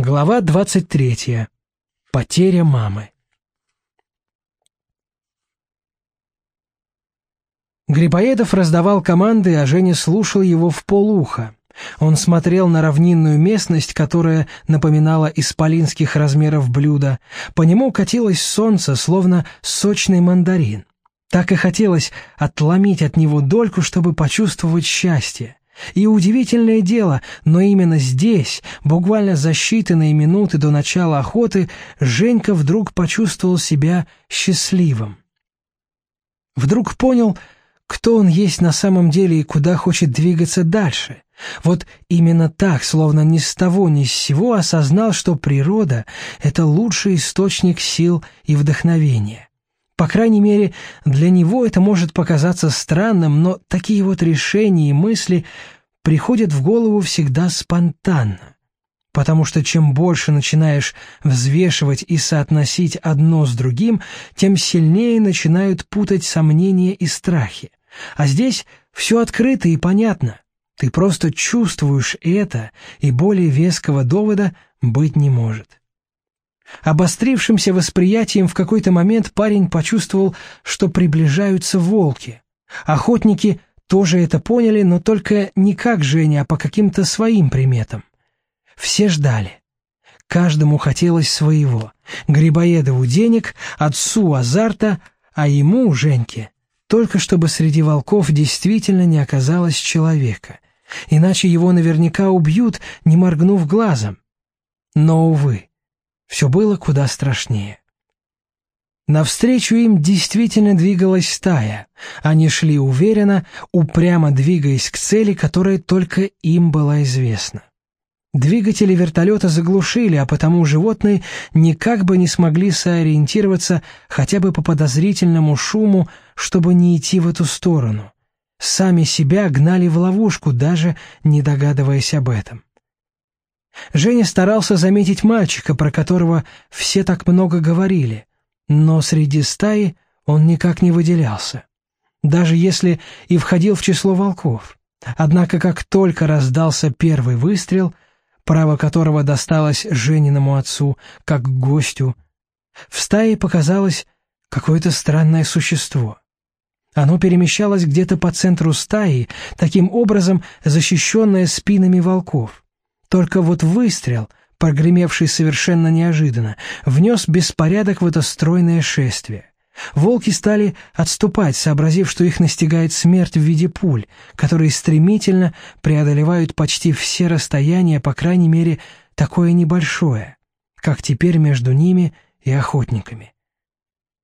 Глава 23. Потеря мамы. Грибоедов раздавал команды, а Женя слушал его в полуха. Он смотрел на равнинную местность, которая напоминала исполинских размеров блюда. По нему катилось солнце, словно сочный мандарин. Так и хотелось отломить от него дольку, чтобы почувствовать счастье. И удивительное дело, но именно здесь, буквально за считанные минуты до начала охоты, Женька вдруг почувствовал себя счастливым. Вдруг понял, кто он есть на самом деле и куда хочет двигаться дальше. Вот именно так, словно ни с того ни с сего, осознал, что природа — это лучший источник сил и вдохновения. По крайней мере, для него это может показаться странным, но такие вот решения и мысли приходят в голову всегда спонтанно. Потому что чем больше начинаешь взвешивать и соотносить одно с другим, тем сильнее начинают путать сомнения и страхи. А здесь все открыто и понятно. Ты просто чувствуешь это, и более веского довода быть не может. Обострившимся восприятием в какой-то момент парень почувствовал, что приближаются волки. Охотники тоже это поняли, но только не как Женя, а по каким-то своим приметам. Все ждали. Каждому хотелось своего. Грибоедову денег, отцу азарта, а ему, Женьке, только чтобы среди волков действительно не оказалось человека. Иначе его наверняка убьют, не моргнув глазом. Но, увы, все было куда страшнее. Навстречу им действительно двигалась стая. Они шли уверенно, упрямо двигаясь к цели, которая только им была известна. Двигатели вертолета заглушили, а потому животные никак бы не смогли сориентироваться хотя бы по подозрительному шуму, чтобы не идти в эту сторону. Сами себя гнали в ловушку, даже не догадываясь об этом. Женя старался заметить мальчика, про которого все так много говорили, но среди стаи он никак не выделялся, даже если и входил в число волков. Однако как только раздался первый выстрел, право которого досталось Жениному отцу, как гостю, в стае показалось какое-то странное существо. Оно перемещалось где-то по центру стаи, таким образом защищенное спинами волков. Только вот выстрел, прогремевший совершенно неожиданно, внес беспорядок в это стройное шествие. Волки стали отступать, сообразив, что их настигает смерть в виде пуль, которые стремительно преодолевают почти все расстояния, по крайней мере, такое небольшое, как теперь между ними и охотниками.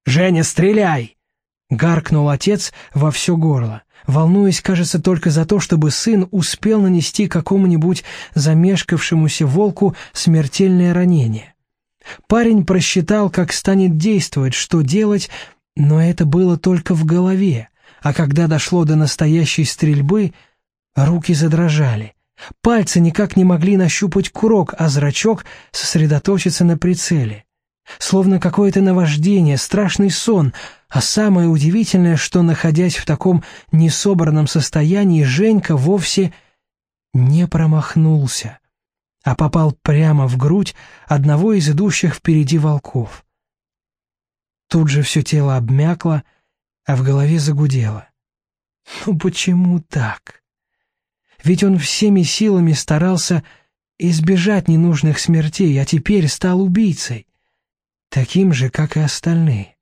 «Женя, стреляй!» — гаркнул отец во все горло волнуясь, кажется, только за то, чтобы сын успел нанести какому-нибудь замешкавшемуся волку смертельное ранение. Парень просчитал, как станет действовать, что делать, но это было только в голове, а когда дошло до настоящей стрельбы, руки задрожали. Пальцы никак не могли нащупать курок, а зрачок сосредоточиться на прицеле. Словно какое-то наваждение, страшный сон — а самое удивительное, что, находясь в таком несобранном состоянии, Женька вовсе не промахнулся, а попал прямо в грудь одного из идущих впереди волков. Тут же все тело обмякло, а в голове загудело. Ну почему так? Ведь он всеми силами старался избежать ненужных смертей, а теперь стал убийцей, таким же, как и остальные.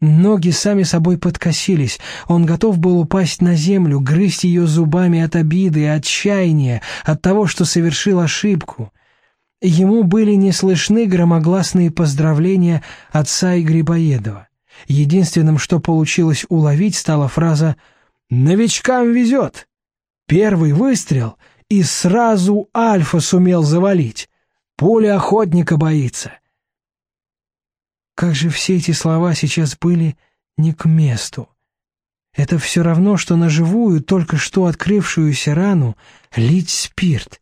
Ноги сами собой подкосились, он готов был упасть на землю, грызть ее зубами от обиды отчаяния, от того, что совершил ошибку. Ему были не слышны громогласные поздравления отца и Грибоедова. Единственным, что получилось уловить, стала фраза «Новичкам везет!» Первый выстрел, и сразу Альфа сумел завалить. Пуля охотника боится. Как же все эти слова сейчас были не к месту. Это все равно, что на живую, только что открывшуюся рану лить спирт.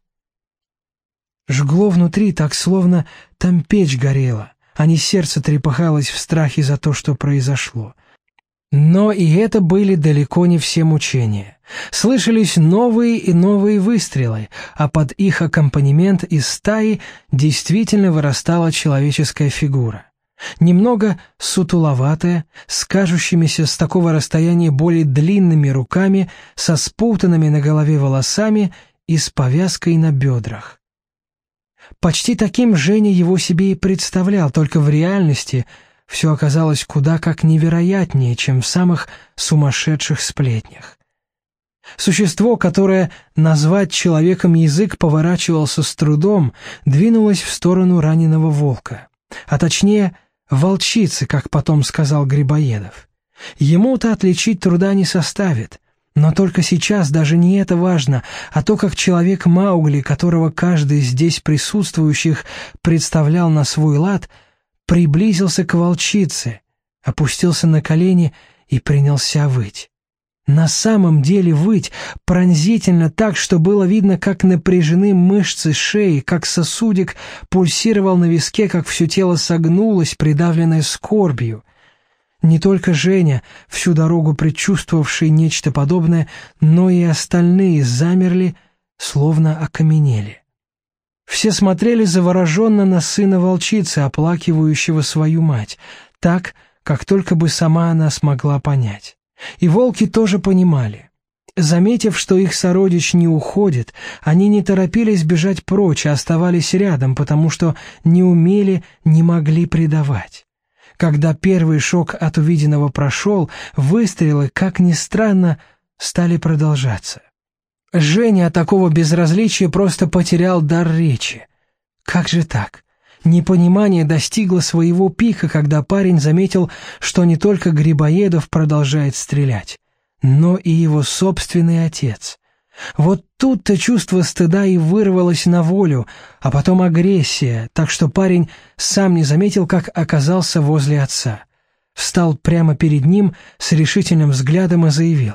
Жгло внутри так, словно там печь горела, а не сердце трепыхалось в страхе за то, что произошло. Но и это были далеко не все мучения. Слышались новые и новые выстрелы, а под их аккомпанемент из стаи действительно вырастала человеческая фигура. Немного сутуловатая, с кажущимися с такого расстояния более длинными руками, со спутанными на голове волосами и с повязкой на бедрах. Почти таким Женя его себе и представлял, только в реальности все оказалось куда как невероятнее, чем в самых сумасшедших сплетнях. Существо, которое назвать человеком язык поворачивался с трудом, двинулось в сторону раненого волка, а точнее волчицы, как потом сказал Грибоедов. Ему-то отличить труда не составит — но только сейчас даже не это важно, а то, как человек Маугли, которого каждый здесь присутствующих представлял на свой лад, приблизился к волчице, опустился на колени и принялся выть. На самом деле выть пронзительно так, что было видно, как напряжены мышцы шеи, как сосудик пульсировал на виске, как все тело согнулось, придавленное скорбью. Не только Женя, всю дорогу предчувствовавший нечто подобное, но и остальные замерли, словно окаменели. Все смотрели завороженно на сына волчицы, оплакивающего свою мать, так, как только бы сама она смогла понять. И волки тоже понимали. Заметив, что их сородич не уходит, они не торопились бежать прочь, а оставались рядом, потому что не умели, не могли предавать. Когда первый шок от увиденного прошел, выстрелы, как ни странно, стали продолжаться. Женя от такого безразличия просто потерял дар речи. Как же так? Непонимание достигло своего пика, когда парень заметил, что не только Грибоедов продолжает стрелять, но и его собственный отец. Вот тут-то чувство стыда и вырвалось на волю, а потом агрессия, так что парень сам не заметил, как оказался возле отца. Встал прямо перед ним с решительным взглядом и заявил.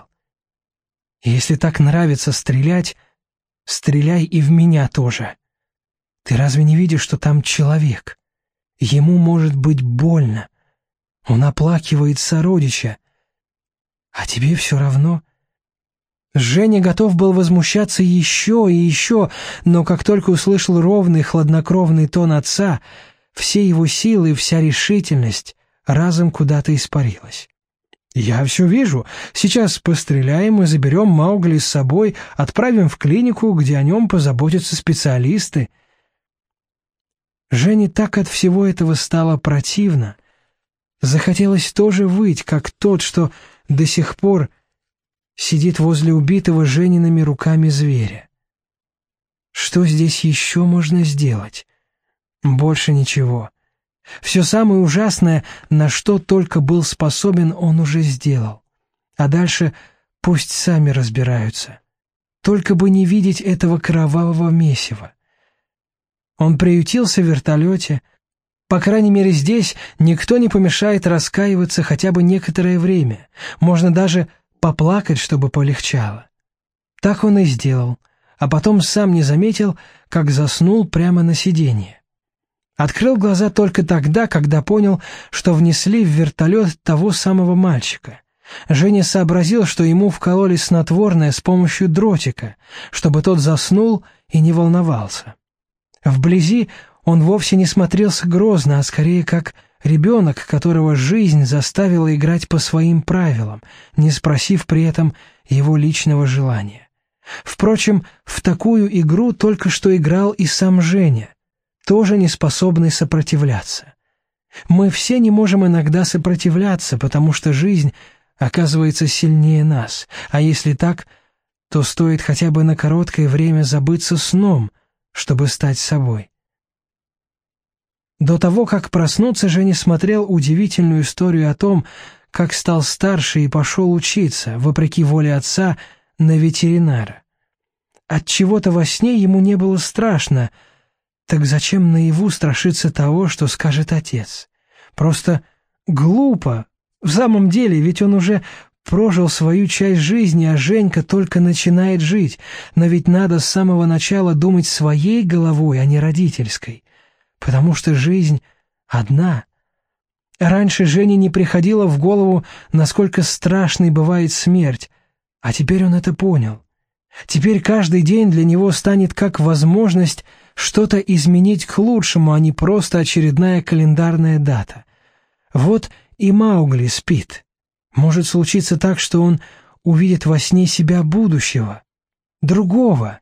«Если так нравится стрелять, стреляй и в меня тоже. Ты разве не видишь, что там человек? Ему может быть больно. Он оплакивает сородича. А тебе все равно...» Женя готов был возмущаться еще и еще, но как только услышал ровный, хладнокровный тон отца, все его силы и вся решительность разом куда-то испарилась. «Я все вижу. Сейчас постреляем и заберем Маугли с собой, отправим в клинику, где о нем позаботятся специалисты». Жене так от всего этого стало противно. Захотелось тоже выть, как тот, что до сих пор сидит возле убитого Жениными руками зверя. Что здесь еще можно сделать? Больше ничего. Все самое ужасное, на что только был способен, он уже сделал. А дальше пусть сами разбираются. Только бы не видеть этого кровавого месива. Он приютился в вертолете. По крайней мере, здесь никто не помешает раскаиваться хотя бы некоторое время. Можно даже поплакать, чтобы полегчало. Так он и сделал, а потом сам не заметил, как заснул прямо на сиденье. Открыл глаза только тогда, когда понял, что внесли в вертолет того самого мальчика. Женя сообразил, что ему вкололи снотворное с помощью дротика, чтобы тот заснул и не волновался. Вблизи он вовсе не смотрелся грозно, а скорее как Ребенок, которого жизнь заставила играть по своим правилам, не спросив при этом его личного желания. Впрочем, в такую игру только что играл и сам Женя, тоже не способный сопротивляться. Мы все не можем иногда сопротивляться, потому что жизнь оказывается сильнее нас, а если так, то стоит хотя бы на короткое время забыться сном, чтобы стать собой. До того, как проснуться, Женя смотрел удивительную историю о том, как стал старше и пошел учиться, вопреки воле отца, на ветеринара. От чего-то во сне ему не было страшно, так зачем наяву страшиться того, что скажет отец? Просто глупо. В самом деле, ведь он уже прожил свою часть жизни, а Женька только начинает жить, но ведь надо с самого начала думать своей головой, а не родительской потому что жизнь одна. Раньше Жене не приходило в голову, насколько страшной бывает смерть, а теперь он это понял. Теперь каждый день для него станет как возможность что-то изменить к лучшему, а не просто очередная календарная дата. Вот и Маугли спит. Может случиться так, что он увидит во сне себя будущего, другого.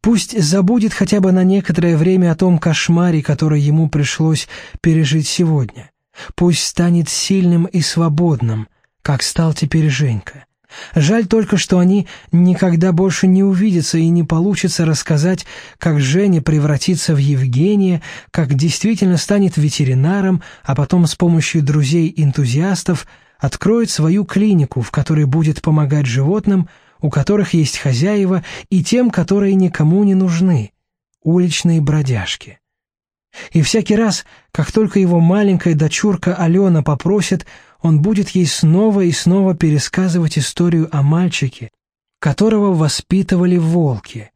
Пусть забудет хотя бы на некоторое время о том кошмаре, который ему пришлось пережить сегодня. Пусть станет сильным и свободным, как стал теперь Женька. Жаль только, что они никогда больше не увидятся и не получится рассказать, как Женя превратится в Евгения, как действительно станет ветеринаром, а потом с помощью друзей-энтузиастов откроет свою клинику, в которой будет помогать животным, у которых есть хозяева, и тем, которые никому не нужны — уличные бродяжки. И всякий раз, как только его маленькая дочурка Алена попросит, он будет ей снова и снова пересказывать историю о мальчике, которого воспитывали волки.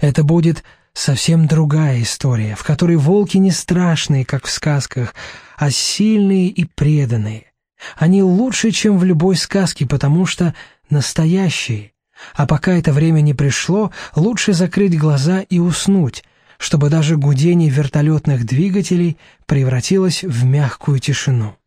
Это будет совсем другая история, в которой волки не страшные, как в сказках, а сильные и преданные. Они лучше, чем в любой сказке, потому что настоящие. А пока это время не пришло, лучше закрыть глаза и уснуть, чтобы даже гудение вертолетных двигателей превратилось в мягкую тишину.